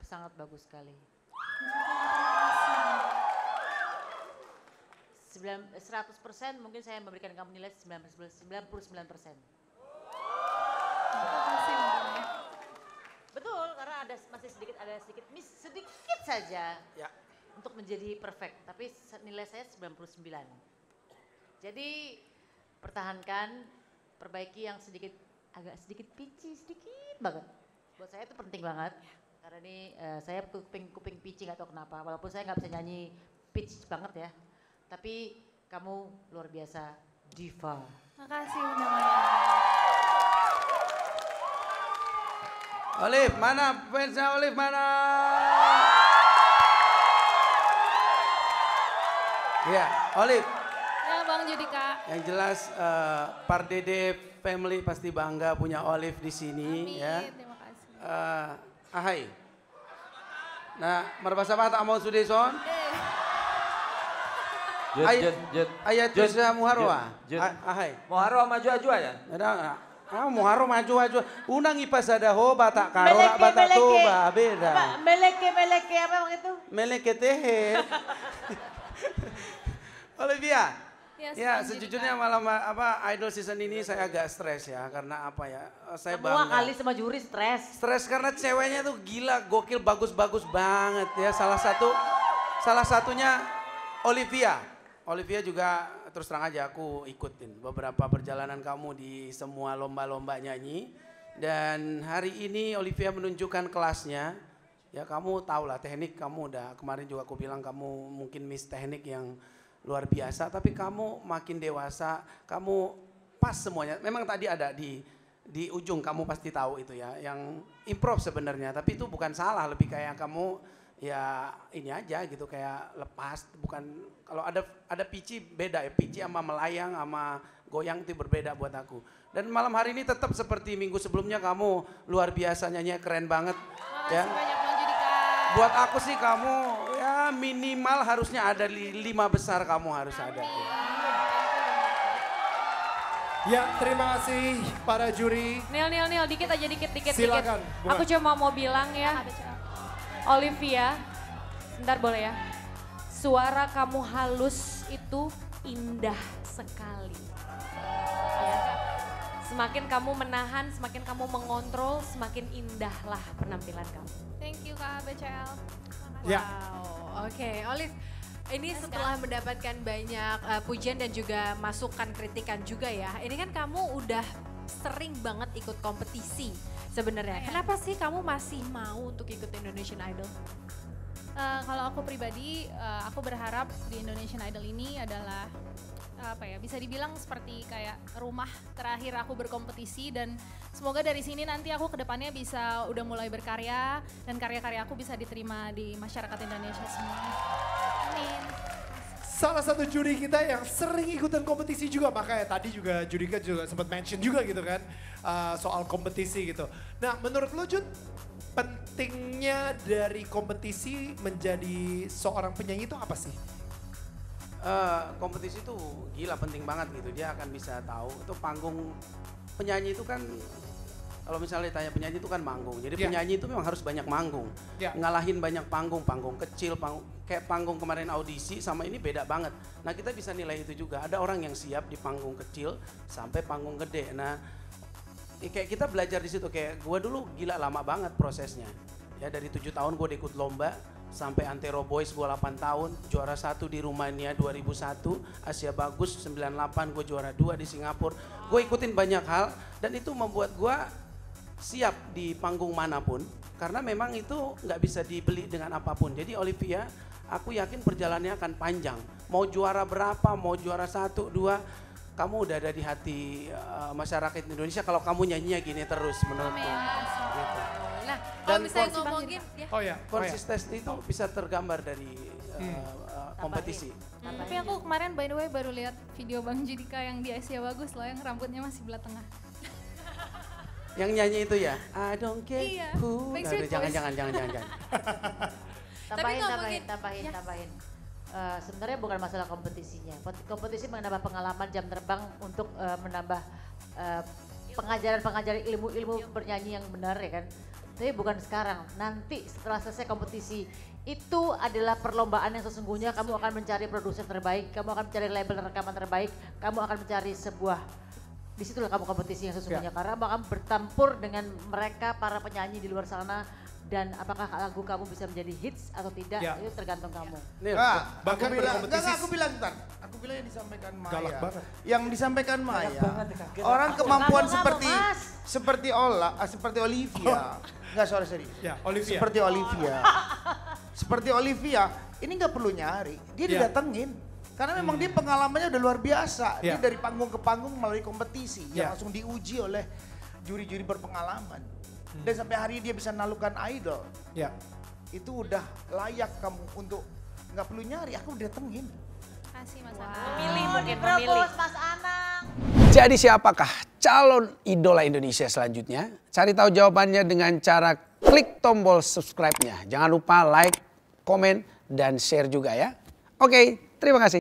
sangat bagus sekali. Sembilan- 100% mungkin saya memberikan kamu nilai 99 persen. Makasih Bunda. Betul, karena ada masih sedikit ada sedikit miss sedikit saja Ya. untuk menjadi perfect, tapi nilai saya 99. Jadi pertahankan, perbaiki yang sedikit agak sedikit pici sedikit banget. Buat saya itu penting banget. Karena ini eh, saya kuping kuping pici nggak tahu kenapa. Walaupun saya nggak bisa nyanyi pitch banget ya, tapi kamu luar biasa diva. Makasih Bunda Maya. Olive, mana fansnya Olive mana? Iya, Olive. Ya Bang Judika. Yang jelas eh, Pardede family pasti bangga punya Olive di sini Amin, ya. Eh, ahai. Nah, merbasabah tak mau sudeson. Ayat Jut, Tusa Muharwa. Ah, Ahai. Moharo maju aja ya? Ada ah Muharram maju maju. Unang ipas ada ho batak karo rak Meleke, batak Apa, beda. meleke meleke apa emang itu? Meleke tehe. Olivia. Ya, Bang sejujurnya malam apa idol season ini saya agak stres ya karena apa ya? Saya Semua bangga. kali sama juri stres. Stres karena ceweknya tuh gila, gokil, bagus-bagus banget ya. Salah satu salah satunya Olivia. Olivia juga terus terang aja aku ikutin beberapa perjalanan kamu di semua lomba-lomba nyanyi. Dan hari ini Olivia menunjukkan kelasnya. Ya kamu tahu lah teknik kamu udah kemarin juga aku bilang kamu mungkin miss teknik yang luar biasa. Tapi kamu makin dewasa, kamu pas semuanya. Memang tadi ada di di ujung kamu pasti tahu itu ya, yang improv sebenarnya. Tapi itu bukan salah, lebih kayak kamu ya ini aja gitu kayak lepas. Bukan kalau ada ada pici beda ya, pici sama melayang sama goyang itu berbeda buat aku. Dan malam hari ini tetap seperti minggu sebelumnya kamu luar biasa nyanyi keren banget Makasih ya. banyak. Buat aku sih kamu minimal harusnya ada li- lima besar kamu harus ada. Ya, terima kasih para juri. Nil, Nil, Nil, dikit aja, dikit, dikit, Silakan, dikit. Bunga. Aku cuma mau bilang ya, Olivia, bentar boleh ya. Suara kamu halus itu indah sekali. Ya. Semakin kamu menahan, semakin kamu mengontrol, semakin indahlah penampilan kamu. Thank you Kak BCL. Ya. Wow, oke Olive. Ini setelah mendapatkan banyak uh, pujian dan juga masukan kritikan juga ya. Ini kan kamu udah sering banget ikut kompetisi sebenarnya. Iya. Kenapa sih kamu masih mau untuk ikut Indonesian Idol? Eh, kalau aku pribadi, eh, aku berharap di Indonesian Idol ini adalah apa ya bisa dibilang seperti kayak rumah terakhir aku berkompetisi dan semoga dari sini nanti aku ke depannya bisa udah mulai berkarya dan karya-karya aku bisa diterima di masyarakat Indonesia semua. Amin. Salah satu juri kita yang sering ikutan kompetisi juga, makanya tadi juga jurika juga sempat mention juga gitu kan uh, soal kompetisi gitu. Nah, menurut lo Jun, pentingnya dari kompetisi menjadi seorang penyanyi itu apa sih? Eh, kompetisi itu gila penting banget gitu. Dia akan bisa tahu. Itu panggung penyanyi itu kan kalau misalnya ditanya penyanyi itu kan manggung. Jadi Ya. penyanyi itu memang harus banyak manggung. Ya. ngalahin banyak panggung panggung kecil panggung kayak panggung kemarin audisi sama ini beda banget. Nah kita bisa nilai itu juga. Ada orang yang siap di panggung kecil sampai panggung gede. Nah ya kayak kita belajar di situ. Kayak gue dulu gila lama banget prosesnya. Ya dari tujuh tahun gue ikut lomba sampai Antero Boys gue 8 tahun juara satu di Rumania 2001 Asia Bagus 98 gue juara dua di Singapura. Gue ikutin banyak hal dan itu membuat gue siap di panggung mana pun karena memang itu nggak bisa dibeli dengan apa pun. Jadi Olivia aku yakin perjalanannya akan panjang. Mau juara berapa mau juara satu dua kamu udah ada di hati uh, masyarakat Indonesia kalau kamu nyanyinya gini terus menurutku. Gitu. Kalau Dan misalnya ngomongin ya. Oh ya, oh ya. konsistensi itu bisa tergambar dari uh, uh, kompetisi Tapi aku kemarin by the way baru lihat video Bang Judika yang di Asia bagus loh yang rambutnya masih belah tengah. yang nyanyi itu ya I don't care Iya, who Aduh, jangan, jangan jangan jangan jangan Tambahin, tambahin, tambahin, ya. tambahin. Eh, sebenarnya bukan masalah kompetisinya. Kompet- Kompetisi menambah pengalaman jam terbang untuk eh, menambah eh, pengajaran-pengajaran ilmu-ilmu bernyanyi yang benar ya kan. Tapi bukan sekarang, nanti setelah selesai kompetisi itu adalah perlombaan yang sesungguhnya kamu akan mencari produser terbaik, kamu akan mencari label rekaman terbaik, kamu akan mencari sebuah di situlah kamu kompetisi yang sesungguhnya karena kamu akan bertampur dengan mereka para penyanyi di luar sana dan apakah lagu kamu bisa menjadi hits atau tidak Ya. itu tergantung kamu. Nah, Bahkan aku bilang, enggak, enggak, aku bilang ntar. Aku bilang yang disampaikan Maya. Galak banget. Yang disampaikan Maya. banget ya, kaget. orang kemampuan seperti Mas? seperti Ola, ah, seperti Olivia. Enggak, sorry, sorry. Ya, Olivia. Seperti Olivia. seperti Olivia, ini nggak perlu nyari. Dia Ya. didatengin. Karena memang dia pengalamannya udah luar biasa. Dia Ya. dari panggung ke panggung melalui kompetisi Ya. yang langsung diuji oleh juri-juri berpengalaman. Dan sampai hari ini dia bisa nalukan idol. Ya. Itu udah layak kamu untuk nggak perlu nyari, aku udah datengin. Kasih Mas Memilih Oh, mungkin memilih. Mas Anang. Jadi siapakah calon idola Indonesia selanjutnya? Cari tahu jawabannya dengan cara klik tombol subscribe-nya. Jangan lupa like, komen, dan share juga ya. Oke, terima kasih.